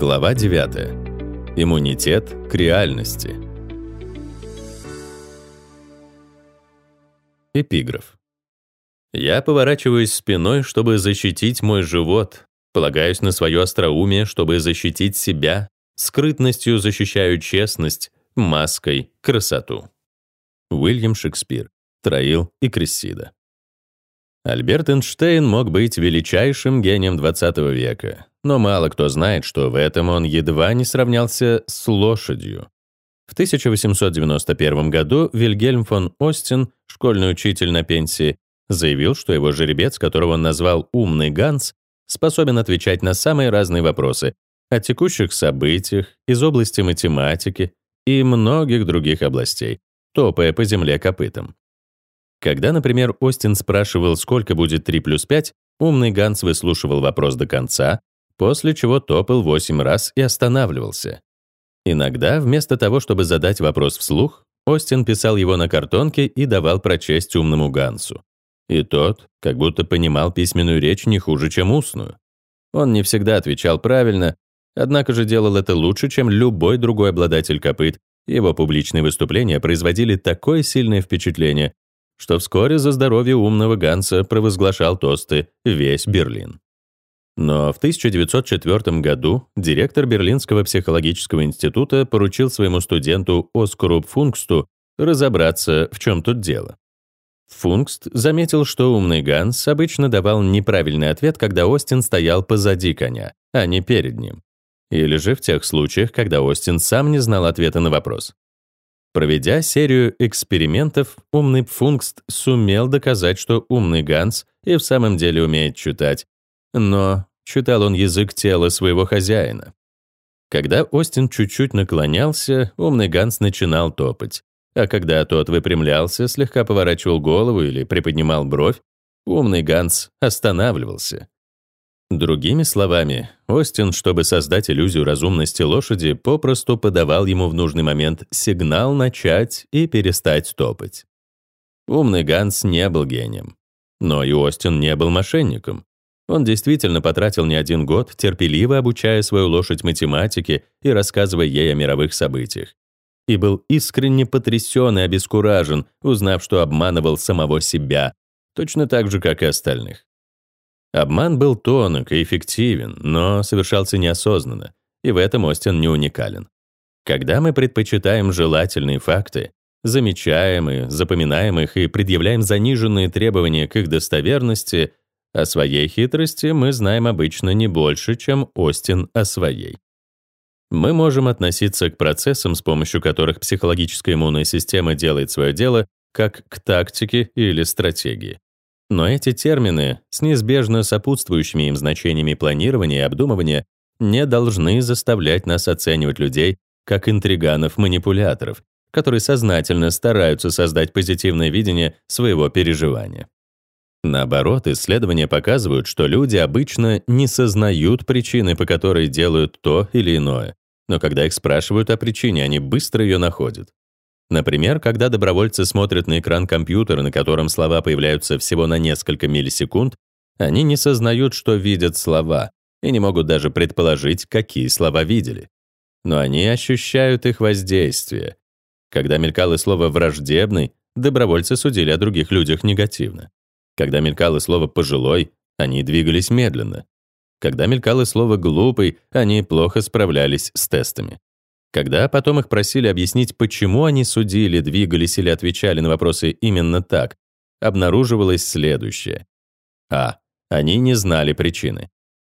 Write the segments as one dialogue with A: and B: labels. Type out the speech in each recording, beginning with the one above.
A: Глава 9. Иммунитет к реальности. Эпиграф. Я поворачиваюсь спиной, чтобы защитить мой живот, полагаюсь на свое остроумие, чтобы защитить себя, скрытностью защищаю честность, маской — красоту. Уильям Шекспир. Троил и Крессида. Альберт Эйнштейн мог быть величайшим гением XX века, но мало кто знает, что в этом он едва не сравнялся с лошадью. В 1891 году Вильгельм фон Остин, школьный учитель на пенсии, заявил, что его жеребец, которого он назвал «умный Ганс», способен отвечать на самые разные вопросы о текущих событиях из области математики и многих других областей, топая по земле копытом. Когда, например, Остин спрашивал, сколько будет 3 плюс 5, умный Ганс выслушивал вопрос до конца, после чего топал 8 раз и останавливался. Иногда, вместо того, чтобы задать вопрос вслух, Остин писал его на картонке и давал прочесть умному Гансу. И тот как будто понимал письменную речь не хуже, чем устную. Он не всегда отвечал правильно, однако же делал это лучше, чем любой другой обладатель копыт. Его публичные выступления производили такое сильное впечатление, что вскоре за здоровье умного Ганса провозглашал тосты весь Берлин. Но в 1904 году директор Берлинского психологического института поручил своему студенту Оскару Функсту разобраться, в чем тут дело. Функст заметил, что умный Ганс обычно давал неправильный ответ, когда Остин стоял позади коня, а не перед ним. Или же в тех случаях, когда Остин сам не знал ответа на вопрос. Проведя серию экспериментов, умный Функст сумел доказать, что умный Ганс и в самом деле умеет читать. Но читал он язык тела своего хозяина. Когда Остин чуть-чуть наклонялся, умный Ганс начинал топать. А когда тот выпрямлялся, слегка поворачивал голову или приподнимал бровь, умный Ганс останавливался. Другими словами, Остин, чтобы создать иллюзию разумности лошади, попросту подавал ему в нужный момент сигнал начать и перестать топать. Умный Ганс не был гением. Но и Остин не был мошенником. Он действительно потратил не один год, терпеливо обучая свою лошадь математике и рассказывая ей о мировых событиях. И был искренне потрясен и обескуражен, узнав, что обманывал самого себя, точно так же, как и остальных. Обман был тонок и эффективен, но совершался неосознанно, и в этом Остин не уникален. Когда мы предпочитаем желательные факты, замечаем и запоминаем их и предъявляем заниженные требования к их достоверности, о своей хитрости мы знаем обычно не больше, чем Остин о своей. Мы можем относиться к процессам, с помощью которых психологическая иммунная система делает свое дело, как к тактике или стратегии. Но эти термины с неизбежно сопутствующими им значениями планирования и обдумывания не должны заставлять нас оценивать людей как интриганов-манипуляторов, которые сознательно стараются создать позитивное видение своего переживания. Наоборот, исследования показывают, что люди обычно не сознают причины, по которой делают то или иное, но когда их спрашивают о причине, они быстро ее находят. Например, когда добровольцы смотрят на экран компьютера, на котором слова появляются всего на несколько миллисекунд, они не сознают, что видят слова, и не могут даже предположить, какие слова видели. Но они ощущают их воздействие. Когда мелькало слово «враждебный», добровольцы судили о других людях негативно. Когда мелькало слово «пожилой», они двигались медленно. Когда мелькало слово «глупый», они плохо справлялись с тестами. Когда потом их просили объяснить, почему они судили, двигались или отвечали на вопросы именно так, обнаруживалось следующее. А. Они не знали причины.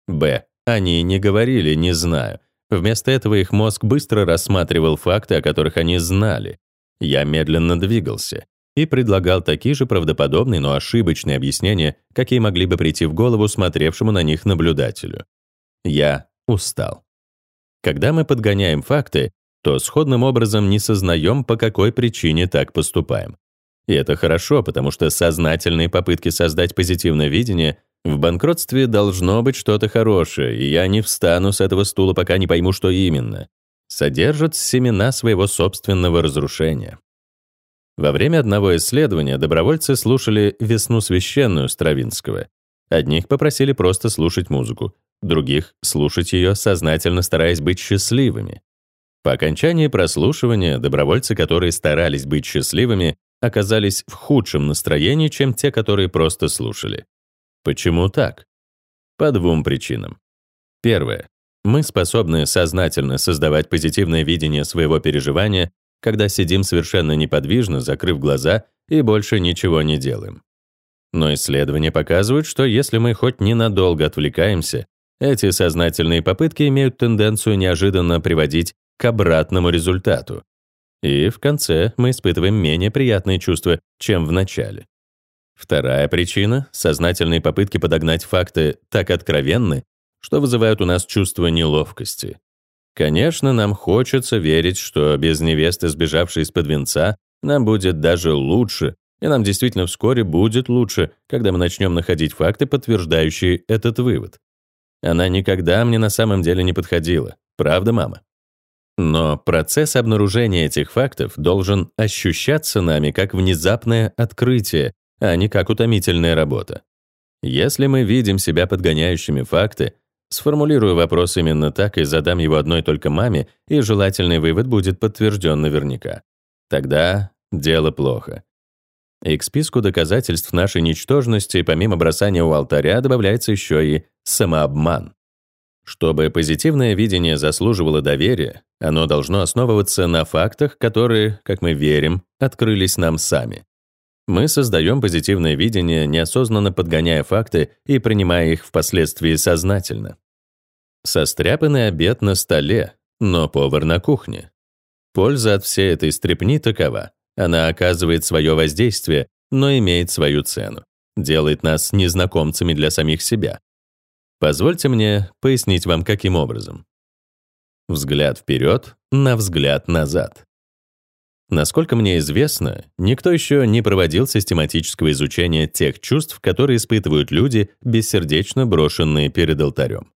A: Б. Они не говорили «не знаю». Вместо этого их мозг быстро рассматривал факты, о которых они знали. Я медленно двигался и предлагал такие же правдоподобные, но ошибочные объяснения, какие могли бы прийти в голову смотревшему на них наблюдателю. Я устал. Когда мы подгоняем факты, то сходным образом не сознаем, по какой причине так поступаем. И это хорошо, потому что сознательные попытки создать позитивное видение в банкротстве должно быть что-то хорошее, и я не встану с этого стула, пока не пойму, что именно. Содержат семена своего собственного разрушения. Во время одного исследования добровольцы слушали «Весну священную» Стравинского. Одних попросили просто слушать музыку, других — слушать ее, сознательно стараясь быть счастливыми. По окончании прослушивания добровольцы, которые старались быть счастливыми, оказались в худшем настроении, чем те, которые просто слушали. Почему так? По двум причинам. Первое. Мы способны сознательно создавать позитивное видение своего переживания, когда сидим совершенно неподвижно, закрыв глаза и больше ничего не делаем. Но исследования показывают, что если мы хоть ненадолго отвлекаемся, эти сознательные попытки имеют тенденцию неожиданно приводить к обратному результату. И в конце мы испытываем менее приятные чувства, чем в начале. Вторая причина — сознательные попытки подогнать факты так откровенны, что вызывают у нас чувство неловкости. Конечно, нам хочется верить, что без невесты, сбежавшей из-под венца, нам будет даже лучше, и нам действительно вскоре будет лучше, когда мы начнем находить факты, подтверждающие этот вывод. Она никогда мне на самом деле не подходила. Правда, мама? Но процесс обнаружения этих фактов должен ощущаться нами как внезапное открытие, а не как утомительная работа. Если мы видим себя подгоняющими факты, сформулирую вопрос именно так и задам его одной только маме, и желательный вывод будет подтвержден наверняка. Тогда дело плохо. И к списку доказательств нашей ничтожности, помимо бросания у алтаря, добавляется еще и самообман. Чтобы позитивное видение заслуживало доверия, оно должно основываться на фактах, которые, как мы верим, открылись нам сами. Мы создаем позитивное видение, неосознанно подгоняя факты и принимая их впоследствии сознательно. Состряпанный обед на столе, но повар на кухне. Польза от всей этой стрепни такова. Она оказывает свое воздействие, но имеет свою цену. Делает нас незнакомцами для самих себя. Позвольте мне пояснить вам, каким образом. Взгляд вперед на взгляд назад. Насколько мне известно, никто еще не проводил систематического изучения тех чувств, которые испытывают люди, бессердечно брошенные перед алтарем.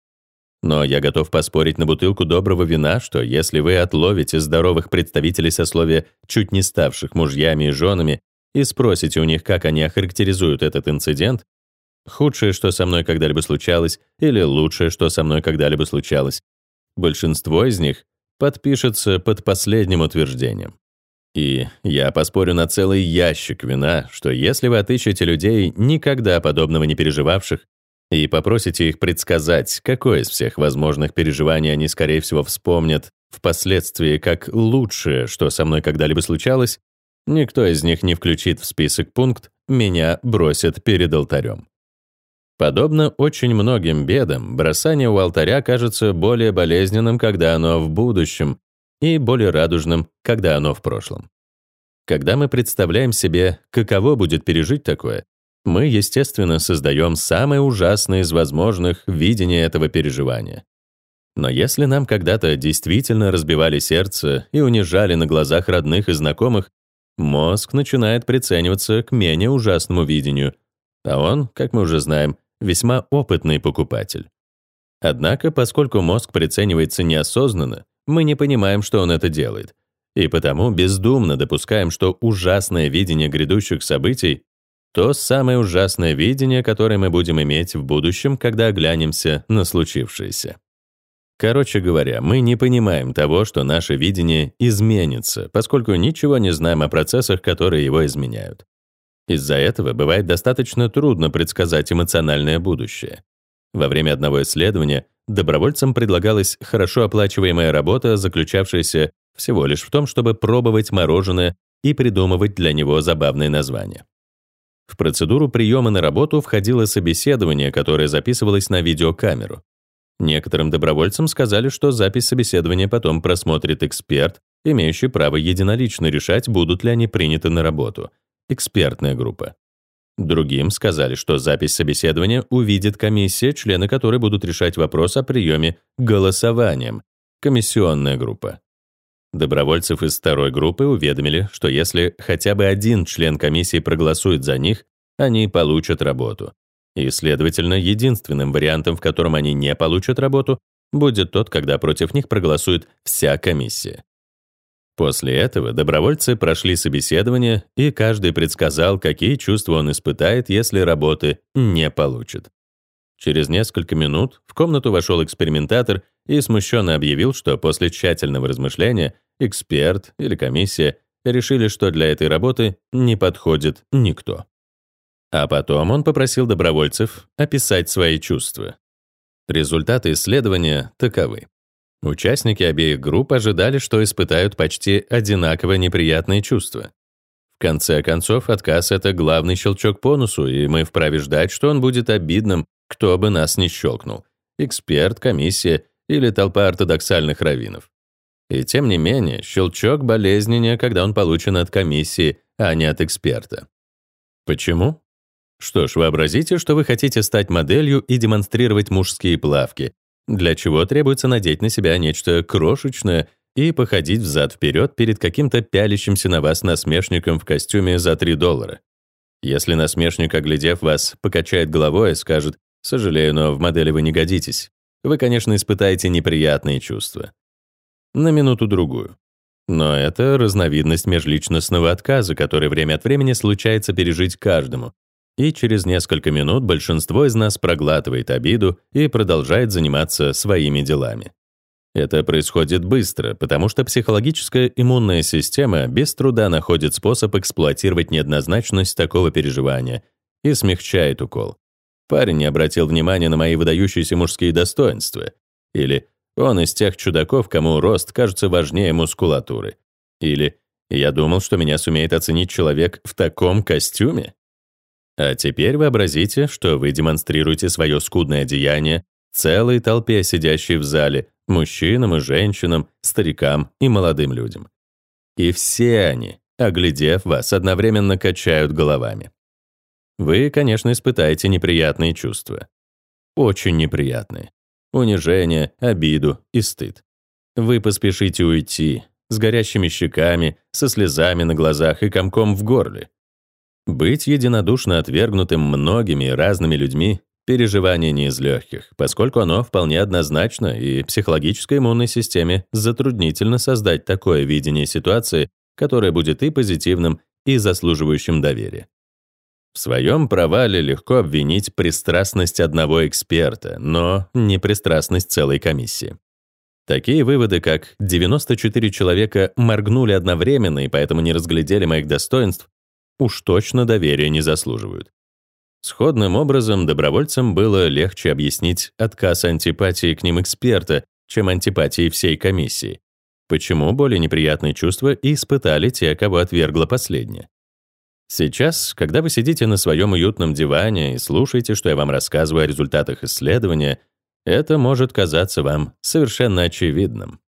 A: Но я готов поспорить на бутылку доброго вина, что если вы отловите здоровых представителей сословия, чуть не ставших мужьями и женами, и спросите у них, как они охарактеризуют этот инцидент, Худшее, что со мной когда-либо случалось, или лучшее, что со мной когда-либо случалось. Большинство из них подпишется под последним утверждением. И я поспорю на целый ящик вина, что если вы отыщете людей, никогда подобного не переживавших, и попросите их предсказать, какое из всех возможных переживаний они, скорее всего, вспомнят впоследствии как лучшее, что со мной когда-либо случалось, никто из них не включит в список пункт «меня бросят перед алтарем». Подобно очень многим бедам, бросание у алтаря кажется более болезненным, когда оно в будущем, и более радужным, когда оно в прошлом. Когда мы представляем себе, каково будет пережить такое, мы, естественно, создаем самое ужасное из возможных видения этого переживания. Но если нам когда-то действительно разбивали сердце и унижали на глазах родных и знакомых, мозг начинает прицениваться к менее ужасному видению, а он, как мы уже знаем, весьма опытный покупатель. Однако, поскольку мозг приценивается неосознанно, мы не понимаем, что он это делает, и потому бездумно допускаем, что ужасное видение грядущих событий — то самое ужасное видение, которое мы будем иметь в будущем, когда оглянемся на случившееся. Короче говоря, мы не понимаем того, что наше видение изменится, поскольку ничего не знаем о процессах, которые его изменяют. Из-за этого бывает достаточно трудно предсказать эмоциональное будущее. Во время одного исследования добровольцам предлагалась хорошо оплачиваемая работа, заключавшаяся всего лишь в том, чтобы пробовать мороженое и придумывать для него забавные названия. В процедуру приема на работу входило собеседование, которое записывалось на видеокамеру. Некоторым добровольцам сказали, что запись собеседования потом просмотрит эксперт, имеющий право единолично решать, будут ли они приняты на работу — экспертная группа. Другим сказали, что запись собеседования увидит комиссия, члены которой будут решать вопрос о приеме голосованием, комиссионная группа. Добровольцев из второй группы уведомили, что если хотя бы один член комиссии проголосует за них, они получат работу. И, следовательно, единственным вариантом, в котором они не получат работу, будет тот, когда против них проголосует вся комиссия. После этого добровольцы прошли собеседование, и каждый предсказал, какие чувства он испытает, если работы не получит. Через несколько минут в комнату вошел экспериментатор и смущенно объявил, что после тщательного размышления эксперт или комиссия решили, что для этой работы не подходит никто. А потом он попросил добровольцев описать свои чувства. Результаты исследования таковы. Участники обеих групп ожидали, что испытают почти одинаково неприятные чувства. В конце концов, отказ — это главный щелчок по носу, и мы вправе ждать, что он будет обидным, кто бы нас ни щелкнул — эксперт, комиссия или толпа ортодоксальных раввинов. И тем не менее, щелчок болезненнее, когда он получен от комиссии, а не от эксперта. Почему? Что ж, вообразите, что вы хотите стать моделью и демонстрировать мужские плавки, для чего требуется надеть на себя нечто крошечное и походить взад-вперед перед каким-то пялящимся на вас насмешником в костюме за 3 доллара. Если насмешник, оглядев вас, покачает головой и скажет «Сожалею, но в модели вы не годитесь», вы, конечно, испытаете неприятные чувства на минуту-другую. Но это разновидность межличностного отказа, который время от времени случается пережить каждому. И через несколько минут большинство из нас проглатывает обиду и продолжает заниматься своими делами. Это происходит быстро, потому что психологическая иммунная система без труда находит способ эксплуатировать неоднозначность такого переживания и смягчает укол. Парень не обратил внимания на мои выдающиеся мужские достоинства. Или он из тех чудаков, кому рост кажется важнее мускулатуры. Или «Я думал, что меня сумеет оценить человек в таком костюме». А теперь вообразите, что вы демонстрируете свое скудное одеяние целой толпе, сидящей в зале, мужчинам и женщинам, старикам и молодым людям. И все они, оглядев вас, одновременно качают головами. Вы, конечно, испытаете неприятные чувства. Очень неприятные унижение, обиду и стыд. Вы поспешите уйти, с горящими щеками, со слезами на глазах и комком в горле. Быть единодушно отвергнутым многими разными людьми — переживание не из легких, поскольку оно вполне однозначно, и психологической иммунной системе затруднительно создать такое видение ситуации, которое будет и позитивным, и заслуживающим доверия. В своем провале легко обвинить пристрастность одного эксперта, но не пристрастность целой комиссии. Такие выводы, как 94 человека моргнули одновременно и поэтому не разглядели моих достоинств, уж точно доверия не заслуживают. Сходным образом добровольцам было легче объяснить отказ антипатии к ним эксперта, чем антипатии всей комиссии. Почему более неприятные чувства испытали те, кого отвергла последняя? Сейчас, когда вы сидите на своем уютном диване и слушаете, что я вам рассказываю о результатах исследования, это может казаться вам совершенно очевидным.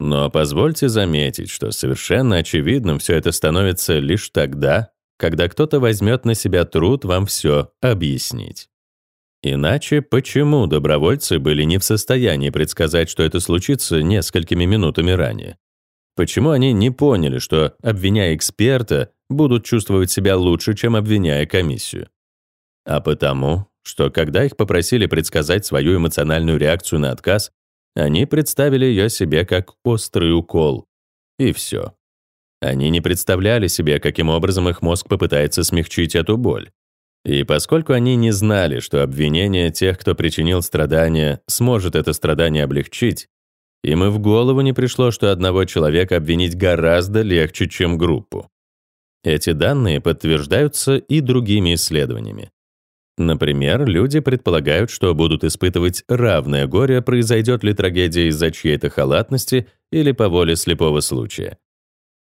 A: Но позвольте заметить, что совершенно очевидным все это становится лишь тогда, когда кто-то возьмет на себя труд вам все объяснить. Иначе почему добровольцы были не в состоянии предсказать, что это случится несколькими минутами ранее? Почему они не поняли, что, обвиняя эксперта, будут чувствовать себя лучше, чем обвиняя комиссию? А потому, что когда их попросили предсказать свою эмоциональную реакцию на отказ, они представили ее себе как острый укол. И все. Они не представляли себе, каким образом их мозг попытается смягчить эту боль. И поскольку они не знали, что обвинение тех, кто причинил страдания, сможет это страдание облегчить, им и в голову не пришло, что одного человека обвинить гораздо легче, чем группу. Эти данные подтверждаются и другими исследованиями. Например, люди предполагают, что будут испытывать равное горе, произойдет ли трагедия из-за чьей-то халатности или по воле слепого случая.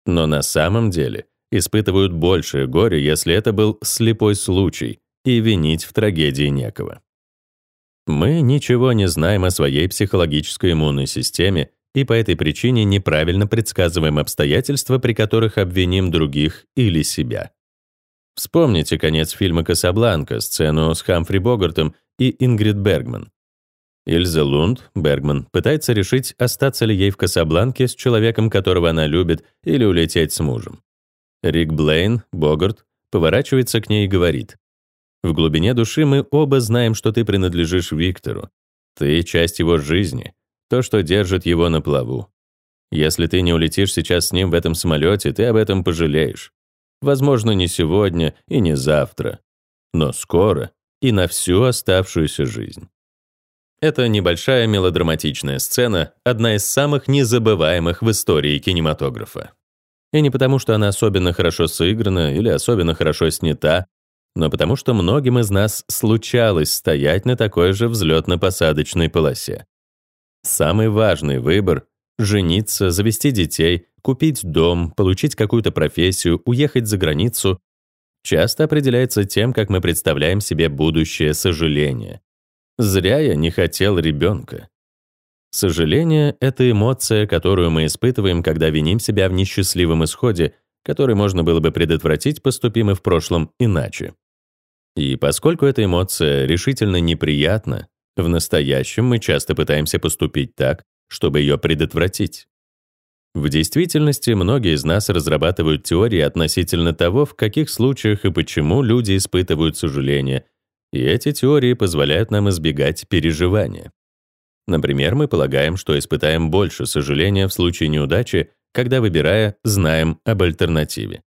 A: Но на самом деле испытывают большее горе, если это был слепой случай, и винить в трагедии некого. Мы ничего не знаем о своей психологической иммунной системе и по этой причине неправильно предсказываем обстоятельства, при которых обвиним других или себя. Вспомните конец фильма «Касабланка», сцену с Хамфри Богартом и Ингрид Бергман. Ильза Лунд, Бергман, пытается решить, остаться ли ей в Касабланке с человеком, которого она любит, или улететь с мужем. Рик Блейн, Богарт, поворачивается к ней и говорит, в глубине души мы оба знаем, что ты принадлежишь Виктору. Ты — часть его жизни, то, что держит его на плаву. Если ты не улетишь сейчас с ним в этом самолете, ты об этом пожалеешь. Возможно, не сегодня и не завтра. Но скоро, и на всю оставшуюся жизнь. Это небольшая мелодраматичная сцена, одна из самых незабываемых в истории кинематографа. И не потому, что она особенно хорошо сыграна или особенно хорошо снята, но потому что многим из нас случалось стоять на такой же взлетно-посадочной полосе. Самый важный выбор — жениться, завести детей, купить дом, получить какую-то профессию, уехать за границу — часто определяется тем, как мы представляем себе будущее сожаление. Зря я не хотел ребенка. Сожаление — это эмоция, которую мы испытываем, когда виним себя в несчастливом исходе, который можно было бы предотвратить, поступим и в прошлом иначе. И поскольку эта эмоция решительно неприятна, в настоящем мы часто пытаемся поступить так, чтобы ее предотвратить. В действительности многие из нас разрабатывают теории относительно того, в каких случаях и почему люди испытывают сожаление, и эти теории позволяют нам избегать переживания. Например, мы полагаем, что испытаем больше сожаления в случае неудачи, когда, выбирая, знаем об альтернативе.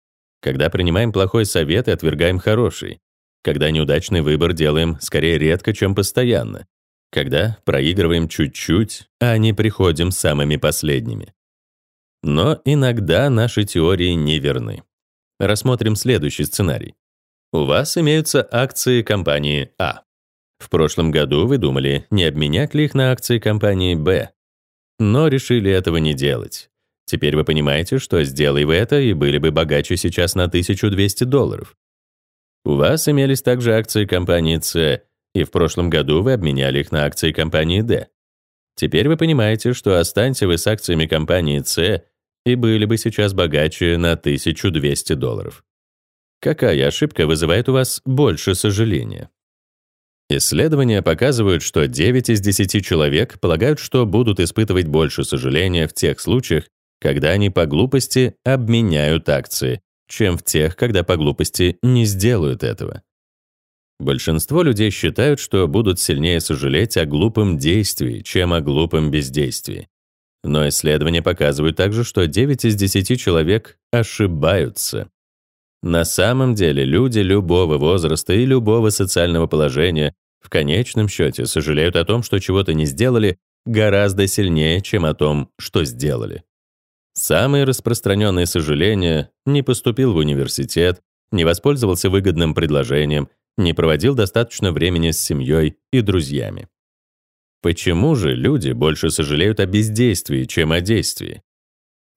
A: Когда принимаем плохой совет и отвергаем хороший. Когда неудачный выбор делаем скорее редко, чем постоянно. Когда проигрываем чуть-чуть, а не приходим самыми последними. Но иногда наши теории не верны. Рассмотрим следующий сценарий. У вас имеются акции компании А. В прошлом году вы думали, не обменять ли их на акции компании Б. Но решили этого не делать. Теперь вы понимаете, что сделай вы это, и были бы богаче сейчас на 1200 долларов. У вас имелись также акции компании С, и в прошлом году вы обменяли их на акции компании D. Теперь вы понимаете, что останьте вы с акциями компании С и были бы сейчас богаче на 1200 долларов. Какая ошибка вызывает у вас больше сожаления? Исследования показывают, что 9 из 10 человек полагают, что будут испытывать больше сожаления в тех случаях, когда они по глупости обменяют акции, чем в тех, когда по глупости не сделают этого. Большинство людей считают, что будут сильнее сожалеть о глупом действии, чем о глупом бездействии. Но исследования показывают также, что 9 из 10 человек ошибаются. На самом деле люди любого возраста и любого социального положения в конечном счете сожалеют о том, что чего-то не сделали, гораздо сильнее, чем о том, что сделали. Самые распространенные сожаления — не поступил в университет, не воспользовался выгодным предложением, не проводил достаточно времени с семьей и друзьями. Почему же люди больше сожалеют о бездействии, чем о действии?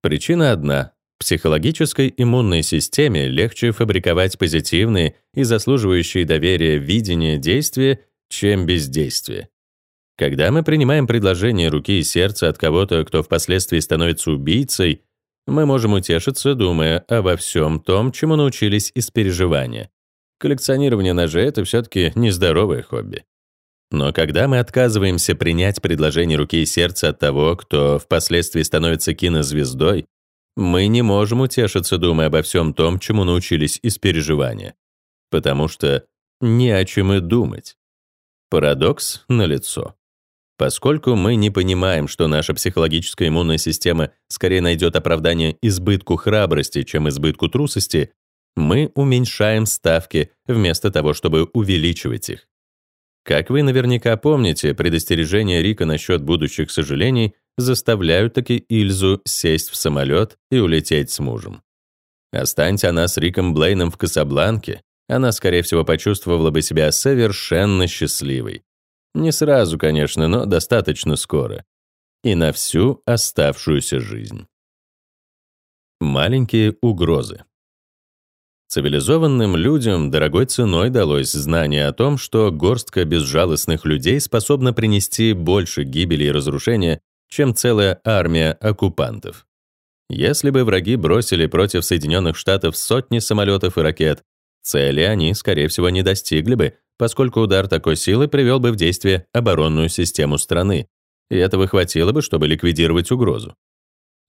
A: Причина одна. Психологической иммунной системе легче фабриковать позитивные и заслуживающие доверия видения действия, чем бездействие. Когда мы принимаем предложение руки и сердца от кого-то, кто впоследствии становится убийцей, мы можем утешиться, думая обо всем том, чему научились из переживания. Коллекционирование ножей — это все-таки нездоровое хобби. Но когда мы отказываемся принять предложение руки и сердца от того, кто впоследствии становится кинозвездой, мы не можем утешиться, думая обо всем том, чему научились из переживания. Потому что не о чем и думать. Парадокс налицо. Поскольку мы не понимаем, что наша психологическая иммунная система скорее найдет оправдание избытку храбрости, чем избытку трусости, мы уменьшаем ставки вместо того, чтобы увеличивать их. Как вы наверняка помните, предостережения Рика насчет будущих сожалений заставляют таки Ильзу сесть в самолет и улететь с мужем. Останься она с Риком Блейном в Касабланке, она, скорее всего, почувствовала бы себя совершенно счастливой. Не сразу, конечно, но достаточно скоро. И на всю оставшуюся жизнь. Маленькие угрозы. Цивилизованным людям дорогой ценой далось знание о том, что горстка безжалостных людей способна принести больше гибели и разрушения, чем целая армия оккупантов. Если бы враги бросили против Соединенных Штатов сотни самолетов и ракет, цели они, скорее всего, не достигли бы, поскольку удар такой силы привел бы в действие оборонную систему страны, и этого хватило бы, чтобы ликвидировать угрозу.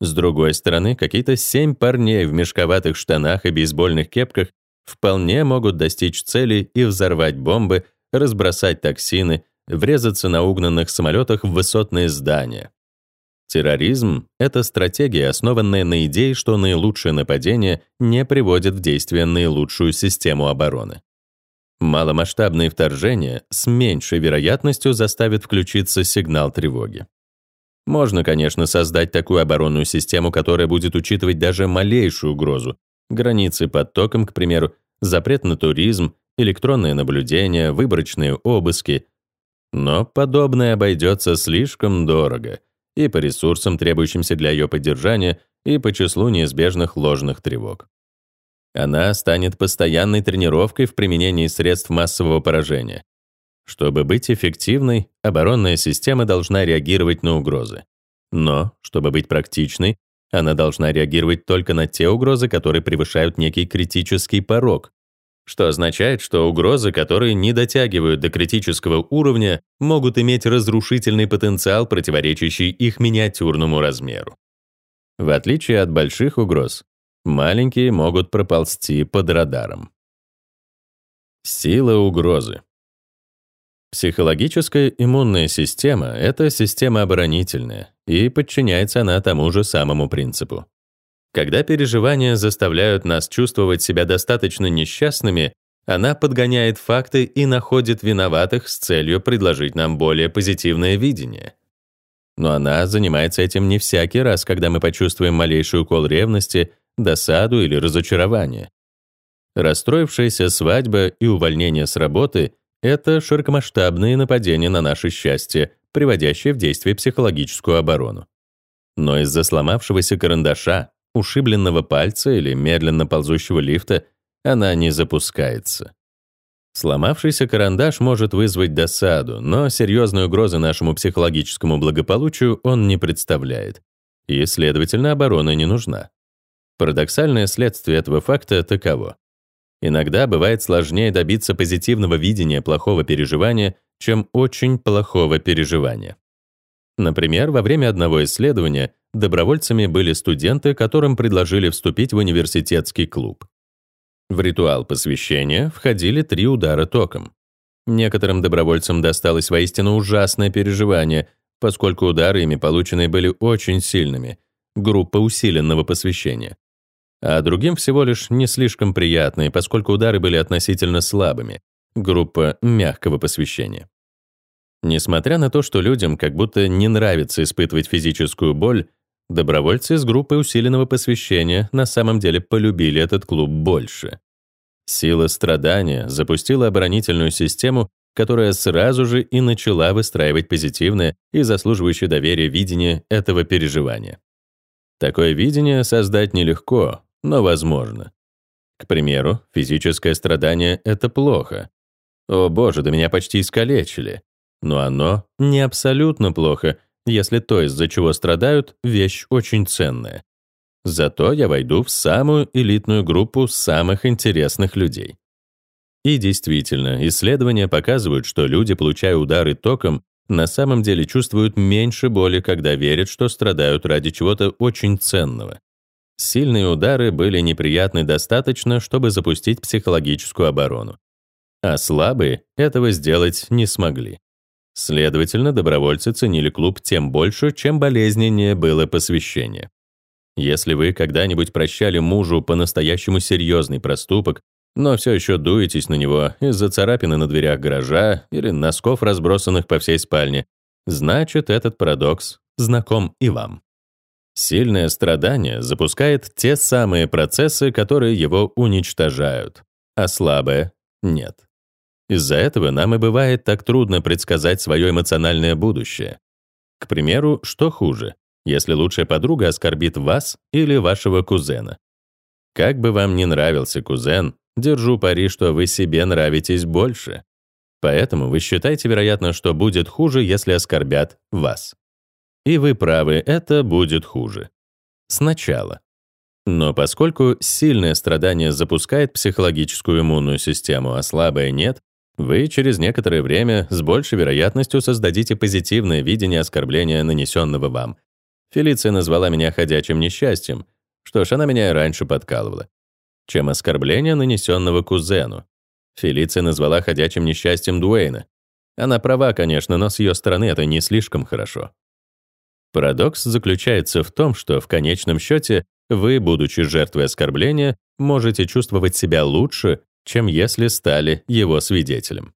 A: С другой стороны, какие-то семь парней в мешковатых штанах и бейсбольных кепках вполне могут достичь цели и взорвать бомбы, разбросать токсины, врезаться на угнанных самолетах в высотные здания. Терроризм — это стратегия, основанная на идее, что наилучшее нападение не приводит в действие наилучшую систему обороны. Маломасштабные вторжения с меньшей вероятностью заставят включиться сигнал тревоги. Можно, конечно, создать такую оборонную систему, которая будет учитывать даже малейшую угрозу. Границы под током, к примеру, запрет на туризм, электронное наблюдение, выборочные обыски. Но подобное обойдется слишком дорого и по ресурсам, требующимся для ее поддержания, и по числу неизбежных ложных тревог. Она станет постоянной тренировкой в применении средств массового поражения. Чтобы быть эффективной, оборонная система должна реагировать на угрозы. Но, чтобы быть практичной, она должна реагировать только на те угрозы, которые превышают некий критический порог, что означает, что угрозы, которые не дотягивают до критического уровня, могут иметь разрушительный потенциал, противоречащий их миниатюрному размеру. В отличие от больших угроз, маленькие могут проползти под радаром. Сила угрозы. Психологическая иммунная система — это система оборонительная, и подчиняется она тому же самому принципу. Когда переживания заставляют нас чувствовать себя достаточно несчастными, она подгоняет факты и находит виноватых с целью предложить нам более позитивное видение. Но она занимается этим не всякий раз, когда мы почувствуем малейший укол ревности, досаду или разочарование. Расстроившаяся свадьба и увольнение с работы — это широкомасштабные нападения на наше счастье, приводящие в действие психологическую оборону. Но из-за сломавшегося карандаша ушибленного пальца или медленно ползущего лифта она не запускается. Сломавшийся карандаш может вызвать досаду, но серьезной угрозы нашему психологическому благополучию он не представляет, и, следовательно, оборона не нужна. Парадоксальное следствие этого факта таково. Иногда бывает сложнее добиться позитивного видения плохого переживания, чем очень плохого переживания. Например, во время одного исследования добровольцами были студенты, которым предложили вступить в университетский клуб. В ритуал посвящения входили три удара током. Некоторым добровольцам досталось воистину ужасное переживание, поскольку удары ими полученные были очень сильными, группа усиленного посвящения. А другим всего лишь не слишком приятные, поскольку удары были относительно слабыми, группа мягкого посвящения. Несмотря на то, что людям как будто не нравится испытывать физическую боль, добровольцы из группы усиленного посвящения на самом деле полюбили этот клуб больше. Сила страдания запустила оборонительную систему, которая сразу же и начала выстраивать позитивное и заслуживающее доверия видение этого переживания. Такое видение создать нелегко, но возможно. К примеру, физическое страдание — это плохо. О боже, да меня почти искалечили. Но оно не абсолютно плохо, если то, из-за чего страдают, вещь очень ценная. Зато я войду в самую элитную группу самых интересных людей. И действительно, исследования показывают, что люди, получая удары током, на самом деле чувствуют меньше боли, когда верят, что страдают ради чего-то очень ценного. Сильные удары были неприятны достаточно, чтобы запустить психологическую оборону. А слабые этого сделать не смогли. Следовательно, добровольцы ценили клуб тем больше, чем болезненнее было посвящение. Если вы когда-нибудь прощали мужу по-настоящему серьезный проступок, но все еще дуетесь на него из-за царапины на дверях гаража или носков, разбросанных по всей спальне, значит, этот парадокс знаком и вам. Сильное страдание запускает те самые процессы, которые его уничтожают, а слабое — нет. Из-за этого нам и бывает так трудно предсказать свое эмоциональное будущее. К примеру, что хуже, если лучшая подруга оскорбит вас или вашего кузена? Как бы вам ни нравился кузен, держу пари, что вы себе нравитесь больше. Поэтому вы считаете, вероятно, что будет хуже, если оскорбят вас. И вы правы, это будет хуже. Сначала. Но поскольку сильное страдание запускает психологическую иммунную систему, а слабое нет, вы через некоторое время с большей вероятностью создадите позитивное видение оскорбления, нанесенного вам. Фелиция назвала меня ходячим несчастьем. Что ж, она меня и раньше подкалывала. Чем оскорбление, нанесенного кузену. Фелиция назвала ходячим несчастьем Дуэйна. Она права, конечно, но с ее стороны это не слишком хорошо. Парадокс заключается в том, что в конечном счете вы, будучи жертвой оскорбления, можете чувствовать себя лучше, чем если стали его свидетелем.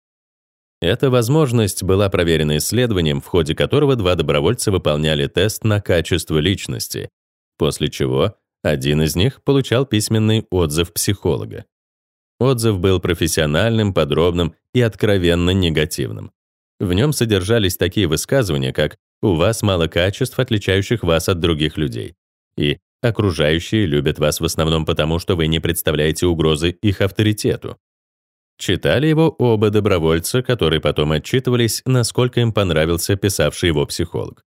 A: Эта возможность была проверена исследованием, в ходе которого два добровольца выполняли тест на качество личности, после чего один из них получал письменный отзыв психолога. Отзыв был профессиональным, подробным и откровенно негативным. В нем содержались такие высказывания, как «у вас мало качеств, отличающих вас от других людей», и «окружающие любят вас в основном потому, что вы не представляете угрозы их авторитету». Читали его оба добровольца, которые потом отчитывались, насколько им понравился писавший его психолог.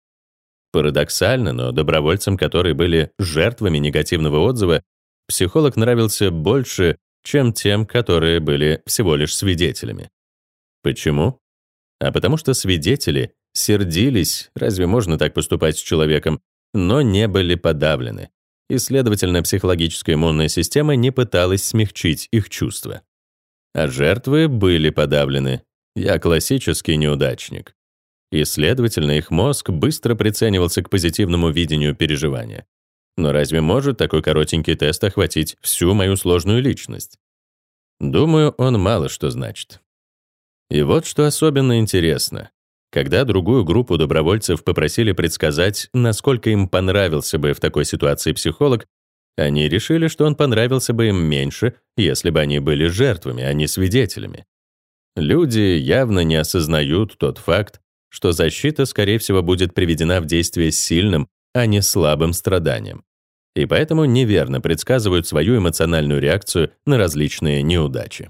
A: Парадоксально, но добровольцам, которые были жертвами негативного отзыва, психолог нравился больше, чем тем, которые были всего лишь свидетелями. Почему? А потому что свидетели сердились, разве можно так поступать с человеком, но не были подавлены. И, следовательно, психологическая иммунная система не пыталась смягчить их чувства. А жертвы были подавлены. Я классический неудачник. И, следовательно, их мозг быстро приценивался к позитивному видению переживания. Но разве может такой коротенький тест охватить всю мою сложную личность? Думаю, он мало что значит. И вот что особенно интересно. Когда другую группу добровольцев попросили предсказать, насколько им понравился бы в такой ситуации психолог, они решили, что он понравился бы им меньше, если бы они были жертвами, а не свидетелями. Люди явно не осознают тот факт, что защита, скорее всего, будет приведена в действие сильным, а не слабым страданием. И поэтому неверно предсказывают свою эмоциональную реакцию на различные неудачи.